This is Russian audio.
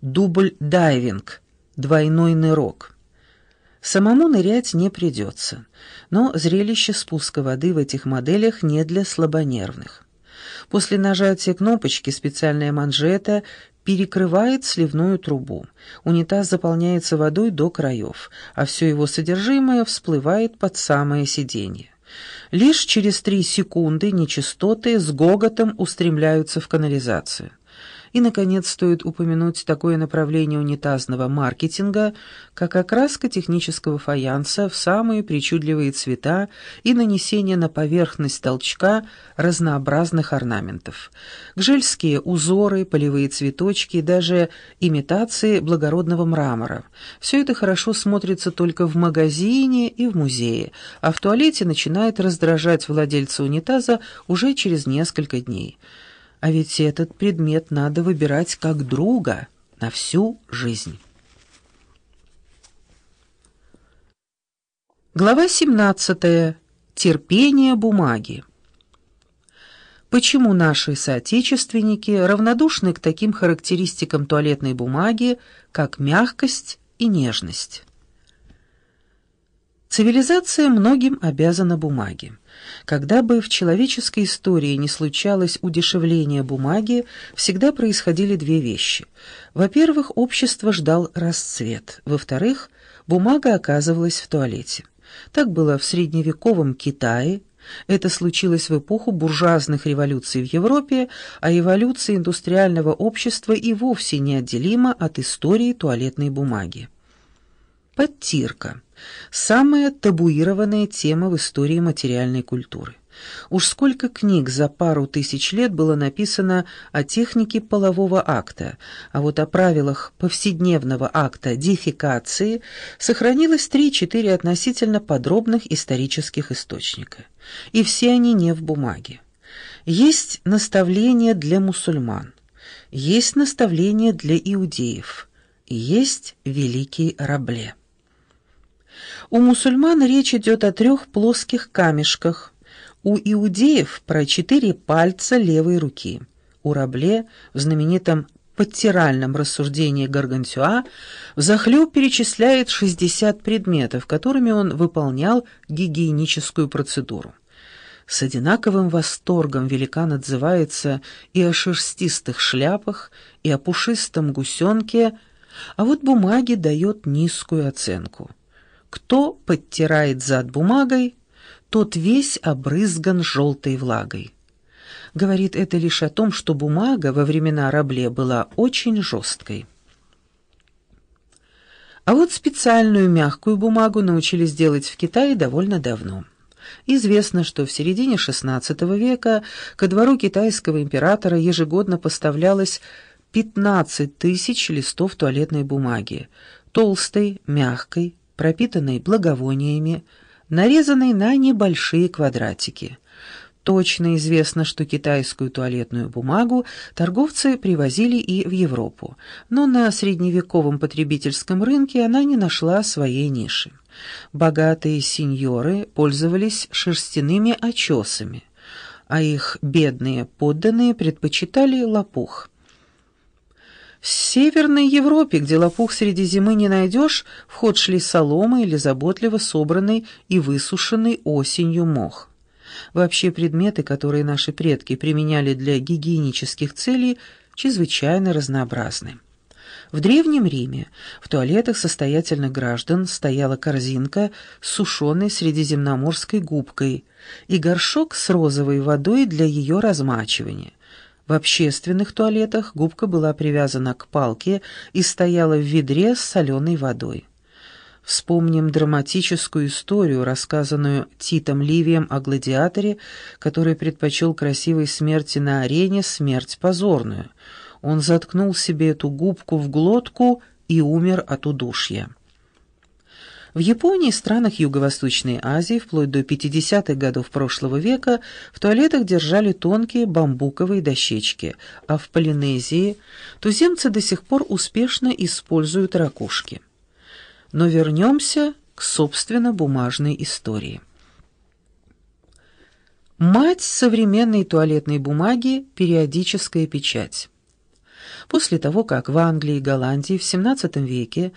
дубль-дайвинг, двойной нырок. Самому нырять не придется, но зрелище спуска воды в этих моделях не для слабонервных. После нажатия кнопочки специальная манжета перекрывает сливную трубу. Унитаз заполняется водой до краев, а все его содержимое всплывает под самое сиденье. Лишь через три секунды нечистоты с гоготом устремляются в канализацию. И, наконец, стоит упомянуть такое направление унитазного маркетинга, как окраска технического фаянса в самые причудливые цвета и нанесение на поверхность толчка разнообразных орнаментов. Гжельские узоры, полевые цветочки даже имитации благородного мрамора. Все это хорошо смотрится только в магазине и в музее, а в туалете начинает раздражать владельца унитаза уже через несколько дней. А ведь этот предмет надо выбирать как друга на всю жизнь. Глава 17. Терпение бумаги. Почему наши соотечественники равнодушны к таким характеристикам туалетной бумаги, как мягкость и нежность? Цивилизация многим обязана бумаге. Когда бы в человеческой истории не случалось удешевление бумаги, всегда происходили две вещи. Во-первых, общество ждал расцвет. Во-вторых, бумага оказывалась в туалете. Так было в средневековом Китае, это случилось в эпоху буржуазных революций в Европе, а эволюция индустриального общества и вовсе неотделима от истории туалетной бумаги. Подтирка. Самая табуированная тема в истории материальной культуры. Уж сколько книг за пару тысяч лет было написано о технике полового акта, а вот о правилах повседневного акта дефекации сохранилось три-четыре относительно подробных исторических источника. И все они не в бумаге. Есть наставления для мусульман, есть наставления для иудеев, есть великий Рабле. У мусульман речь идет о трех плоских камешках, у иудеев про четыре пальца левой руки. У Рабле в знаменитом подтиральном рассуждении Гаргантюа взахлеб перечисляет 60 предметов, которыми он выполнял гигиеническую процедуру. С одинаковым восторгом великан отзывается и о шерстистых шляпах, и о пушистом гусенке, а вот бумаге дает низкую оценку. Кто подтирает зад бумагой, тот весь обрызган желтой влагой. Говорит это лишь о том, что бумага во времена Рабле была очень жесткой. А вот специальную мягкую бумагу научились делать в Китае довольно давно. Известно, что в середине XVI века ко двору китайского императора ежегодно поставлялось 15 тысяч листов туалетной бумаги, толстой, мягкой, пропитанной благовониями, нарезанной на небольшие квадратики. Точно известно, что китайскую туалетную бумагу торговцы привозили и в Европу, но на средневековом потребительском рынке она не нашла своей ниши. Богатые сеньоры пользовались шерстяными очесами, а их бедные подданные предпочитали лопух – в Северной Европе, где лопух среди зимы не найдешь, в ход шли солома или заботливо собранный и высушенный осенью мох. Вообще предметы, которые наши предки применяли для гигиенических целей, чрезвычайно разнообразны. В Древнем Риме в туалетах состоятельных граждан стояла корзинка с сушеной средиземноморской губкой и горшок с розовой водой для ее размачивания. В общественных туалетах губка была привязана к палке и стояла в ведре с соленой водой. Вспомним драматическую историю, рассказанную Титом Ливием о гладиаторе, который предпочел красивой смерти на арене смерть позорную. Он заткнул себе эту губку в глотку и умер от удушья. В Японии и странах Юго-Восточной Азии вплоть до 50-х годов прошлого века в туалетах держали тонкие бамбуковые дощечки, а в Полинезии туземцы до сих пор успешно используют ракушки. Но вернемся к, собственно, бумажной истории. Мать современной туалетной бумаги – периодическая печать. После того, как в Англии и Голландии в XVII веке